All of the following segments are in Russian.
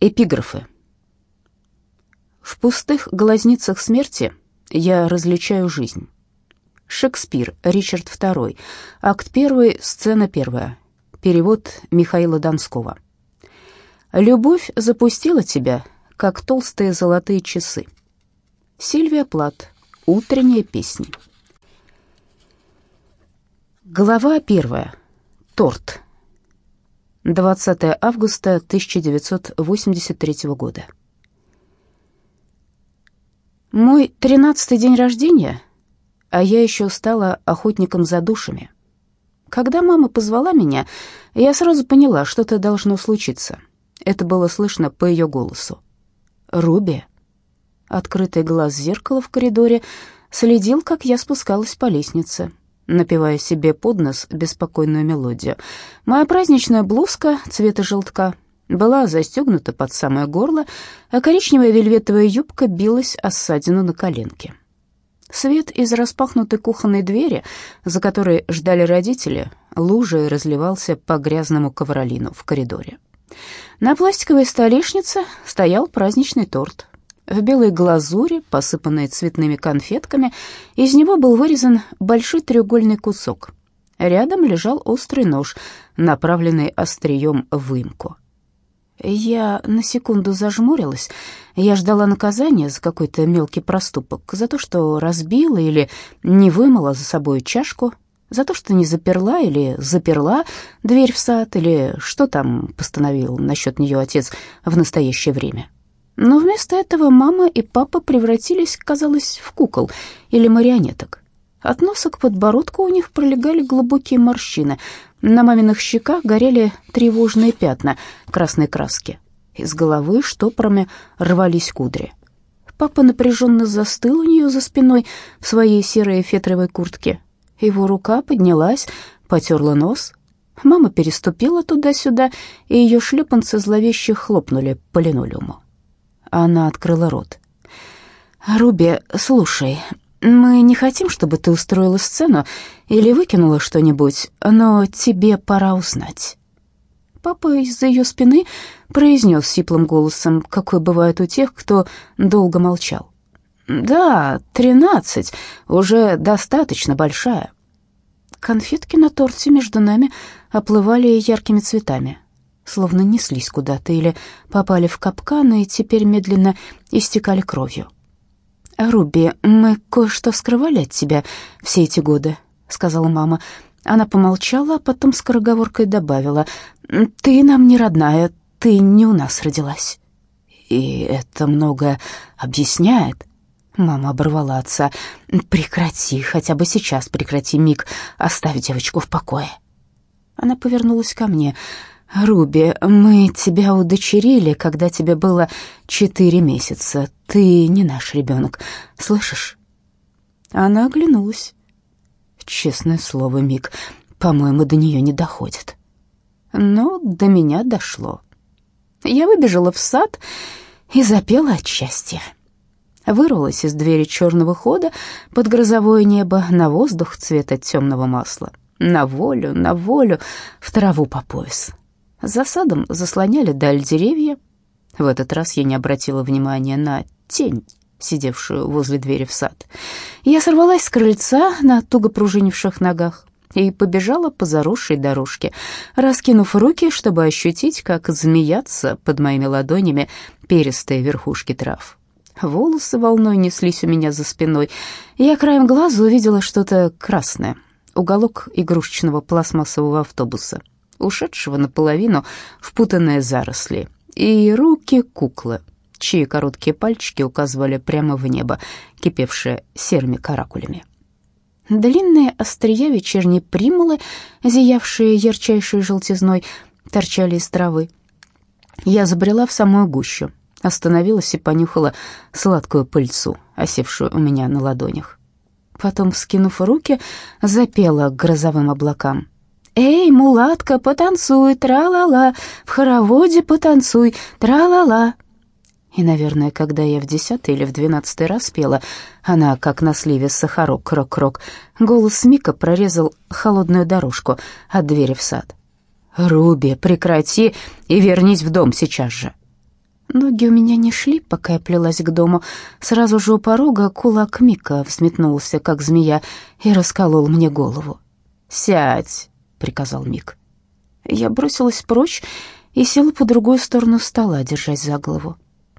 Эпиграфы. В пустых глазницах смерти я различаю жизнь. Шекспир, Ричард II, акт 1, сцена 1. Перевод Михаила Донского. Любовь запустила тебя, как толстые золотые часы. Сильвия Плат. Утренние песни. Глава 1. Торт. 20 августа 1983 года. Мой тринадцатый день рождения, а я еще стала охотником за душами. Когда мама позвала меня, я сразу поняла, что-то должно случиться. Это было слышно по ее голосу. «Руби?» Открытый глаз зеркала в коридоре следил, как я спускалась по лестнице напевая себе под нос беспокойную мелодию. Моя праздничная блузка цвета желтка была застегнута под самое горло, а коричневая вельветовая юбка билась о ссадину на коленке. Свет из распахнутой кухонной двери, за которой ждали родители, лужей разливался по грязному ковролину в коридоре. На пластиковой столешнице стоял праздничный торт. В белой глазури, посыпанной цветными конфетками, из него был вырезан большой треугольный кусок. Рядом лежал острый нож, направленный острием в выемку. Я на секунду зажмурилась. Я ждала наказания за какой-то мелкий проступок, за то, что разбила или не вымыла за собой чашку, за то, что не заперла или заперла дверь в сад, или что там постановил насчет нее отец в настоящее время. Но вместо этого мама и папа превратились, казалось, в кукол или марионеток. От носа к подбородку у них пролегали глубокие морщины. На маминых щеках горели тревожные пятна красной краски. Из головы штопорами рвались кудри. Папа напряженно застыл у нее за спиной в своей серой фетровой куртке. Его рука поднялась, потерла нос. Мама переступила туда-сюда, и ее шлепанцы зловеще хлопнули по линолеуму. Она открыла рот. «Руби, слушай, мы не хотим, чтобы ты устроила сцену или выкинула что-нибудь, но тебе пора узнать». Папа из-за ее спины произнес сиплым голосом, какой бывает у тех, кто долго молчал. «Да, тринадцать, уже достаточно большая». Конфетки на торте между нами оплывали яркими цветами словно неслись куда-то или попали в капкан и теперь медленно истекали кровью. «Руби, мы кое-что скрывали от тебя все эти годы», — сказала мама. Она помолчала, а потом скороговоркой добавила. «Ты нам не родная, ты не у нас родилась». «И это многое объясняет», Мама оборвала отца. «Прекрати, хотя бы сейчас прекрати, Мик, оставь девочку в покое». Она повернулась ко мне. «Руби, мы тебя удочерили, когда тебе было четыре месяца. Ты не наш ребенок, слышишь?» Она оглянулась. Честное слово, Мик, по-моему, до нее не доходит. Но до меня дошло. Я выбежала в сад и запела от счастья. Вырвалась из двери черного хода под грозовое небо на воздух цвета темного масла. На волю, на волю, в траву по пояс. За садом заслоняли даль деревья. В этот раз я не обратила внимания на тень, сидевшую возле двери в сад. Я сорвалась с крыльца на туго пружинивших ногах и побежала по заросшей дорожке, раскинув руки, чтобы ощутить, как змеятся под моими ладонями перистые верхушки трав. Волосы волной неслись у меня за спиной. Я краем глаза увидела что-то красное, уголок игрушечного пластмассового автобуса — ушедшего наполовину в путанные заросли, и руки куклы, чьи короткие пальчики указывали прямо в небо, кипевшее серыми каракулями. Длинные острия вечерней примулы, зиявшие ярчайшей желтизной, торчали из травы. Я забрела в самую гущу, остановилась и понюхала сладкую пыльцу, осевшую у меня на ладонях. Потом, вскинув руки, запела к грозовым облакам — «Эй, мулатка, потанцуй, тра-ла-ла, в хороводе потанцуй, тра-ла-ла». И, наверное, когда я в десятый или в двенадцатый раз пела, она, как на сливе сахарок, крок-крок, голос Мика прорезал холодную дорожку от двери в сад. «Руби, прекрати и вернись в дом сейчас же». Ноги у меня не шли, пока я плелась к дому. Сразу же у порога кулак Мика взметнулся, как змея, и расколол мне голову. «Сядь», — приказал Мик. Я бросилась прочь и села по другую сторону стола, держась за голову.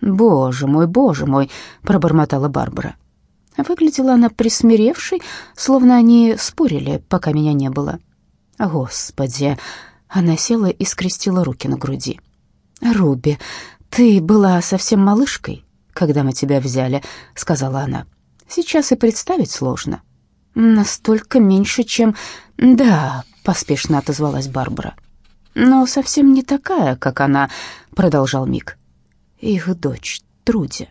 «Боже мой, боже мой!» — пробормотала Барбара. Выглядела она присмиревшей, словно они спорили, пока меня не было. «Господи!» — она села и скрестила руки на груди. «Руби, «Ты была совсем малышкой, когда мы тебя взяли», — сказала она. «Сейчас и представить сложно». «Настолько меньше, чем...» «Да», — поспешно отозвалась Барбара. «Но совсем не такая, как она», — продолжал Мик. «Их дочь, Труди.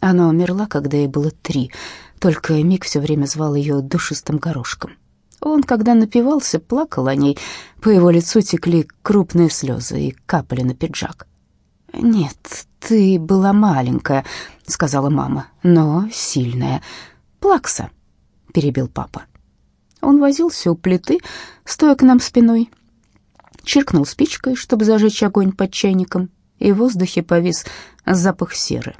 Она умерла, когда ей было три, только Мик все время звал ее душистым горошком. Он, когда напивался, плакал о ней, по его лицу текли крупные слезы и капали на пиджак. «Нет, ты была маленькая», — сказала мама, — «но сильная. Плакса», — перебил папа. Он возился у плиты, стоя к нам спиной, чиркнул спичкой, чтобы зажечь огонь под чайником, и в воздухе повис запах серы.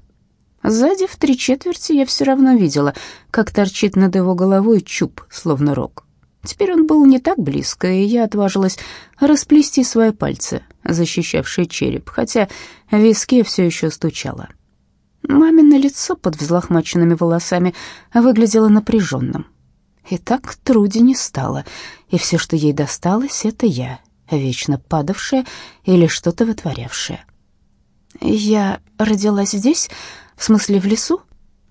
Сзади в три четверти я все равно видела, как торчит над его головой чуб, словно рог. Теперь он был не так близко, и я отважилась расплести свои пальцы, защищавшие череп, хотя в виске все еще стучало. Мамино лицо под взлохмаченными волосами выглядело напряженным. И так Труди не стало, и все, что ей досталось, это я, вечно падавшая или что-то вытворявшая. Я родилась здесь, в смысле в лесу?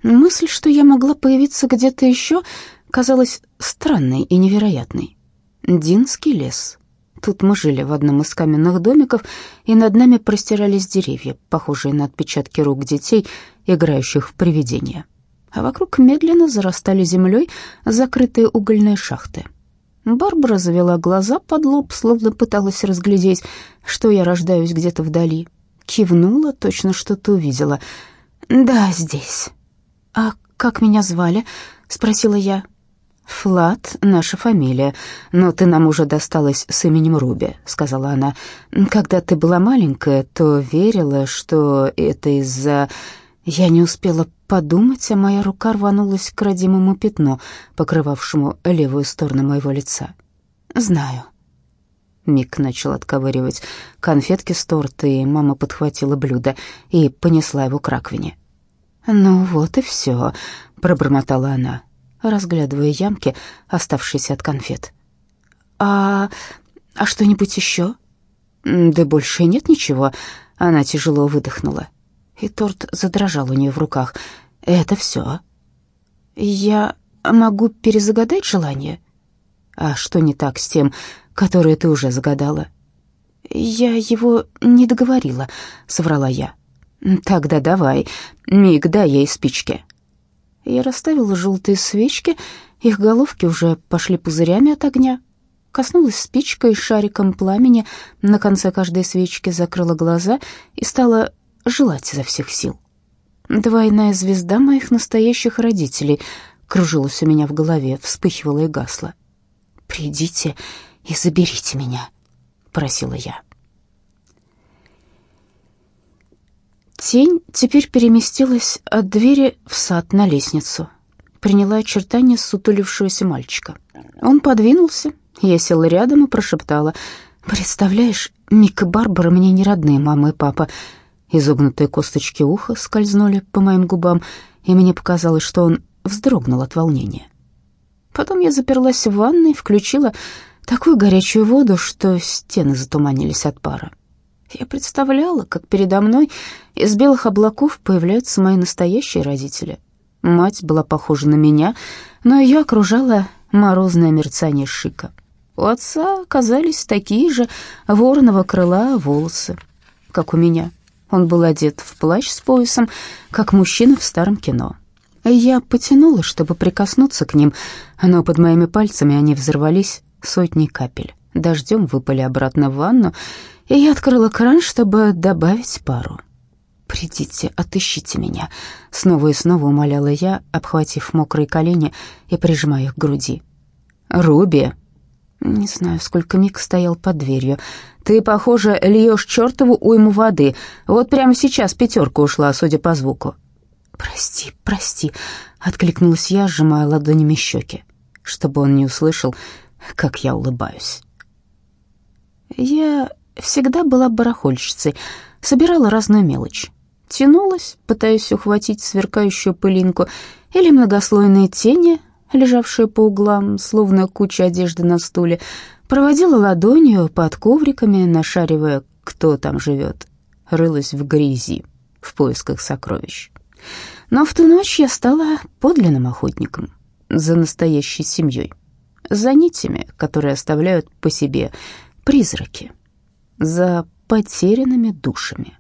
Мысль, что я могла появиться где-то еще, казалась странной и невероятной. Динский лес. Тут мы жили в одном из каменных домиков, и над нами простирались деревья, похожие на отпечатки рук детей, играющих в привидения. А вокруг медленно зарастали землей закрытые угольные шахты. Барбара завела глаза под лоб, словно пыталась разглядеть, что я рождаюсь где-то вдали. Кивнула, точно что-то увидела. «Да, здесь». «А как меня звали?» — спросила я. «Флат — наша фамилия, но ты нам уже досталась с именем Руби», — сказала она. «Когда ты была маленькая, то верила, что это из-за...» Я не успела подумать, а моя рука рванулась к родимому пятну, покрывавшему левую сторону моего лица. «Знаю». Мик начал отковыривать конфетки с торта, и мама подхватила блюдо и понесла его к раковине. «Ну вот и все», — пробормотала она разглядывая ямки, оставшиеся от конфет. «А... а что-нибудь еще?» «Да больше нет ничего», — она тяжело выдохнула. И торт задрожал у нее в руках. «Это все». «Я могу перезагадать желание?» «А что не так с тем, которое ты уже загадала?» «Я его не договорила», — соврала я. «Тогда давай, миг дай ей спички». Я расставила желтые свечки, их головки уже пошли пузырями от огня. Коснулась спичкой шариком пламени, на конце каждой свечки закрыла глаза и стала желать изо всех сил. Двойная звезда моих настоящих родителей кружилась у меня в голове, вспыхивала и гасла. «Придите и заберите меня», — просила я. Тень теперь переместилась от двери в сад на лестницу. Приняла очертания сутулившегося мальчика. Он подвинулся, я села рядом и прошептала. «Представляешь, Мик и Барбара мне не родные мама и папа». Изогнутые косточки уха скользнули по моим губам, и мне показалось, что он вздрогнул от волнения. Потом я заперлась в ванной, включила такую горячую воду, что стены затуманились от пара. Я представляла, как передо мной из белых облаков появляются мои настоящие родители. Мать была похожа на меня, но ее окружало морозное мерцание шика. У отца оказались такие же вороного крыла волосы, как у меня. Он был одет в плащ с поясом, как мужчина в старом кино. Я потянула, чтобы прикоснуться к ним, но под моими пальцами они взорвались сотней капель. Дождем выпали обратно в ванну, и я открыла кран, чтобы добавить пару. «Придите, отыщите меня», — снова и снова умоляла я, обхватив мокрые колени и прижимая их к груди. «Руби!» Не знаю, сколько Мик стоял под дверью. Ты, похоже, льешь чертову уйму воды. Вот прямо сейчас пятерка ушла, судя по звуку. «Прости, прости», — откликнулась я, сжимая ладонями щеки, чтобы он не услышал, как я улыбаюсь. Я всегда была барахольщицей, собирала разную мелочь. Тянулась, пытаясь ухватить сверкающую пылинку или многослойные тени, лежавшие по углам, словно куча одежды на стуле, проводила ладонью под ковриками, нашаривая, кто там живет, рылась в грязи в поисках сокровищ. Но в ту ночь я стала подлинным охотником за настоящей семьей, за нитями, которые оставляют по себе призраки, за потерянными душами.